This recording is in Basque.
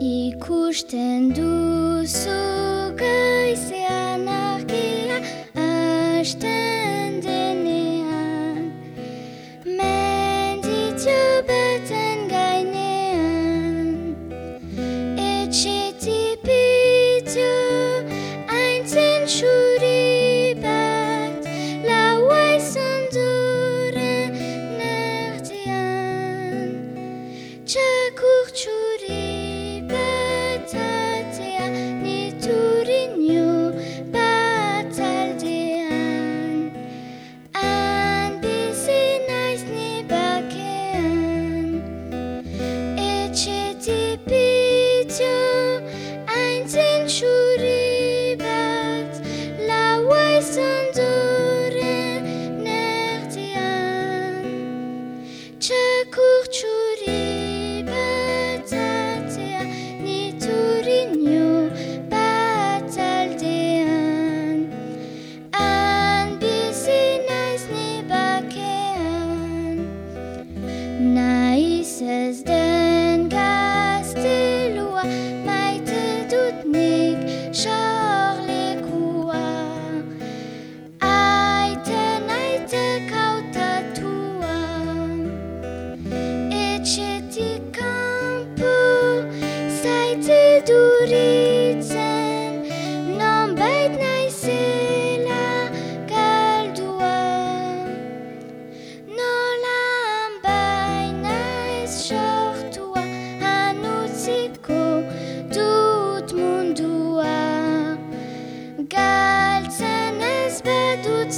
ikusten duzu gaize zundurire neftian Du richen, nun weiß ich, na, dua. Nun lambay dut mundoa. Galt senes be tut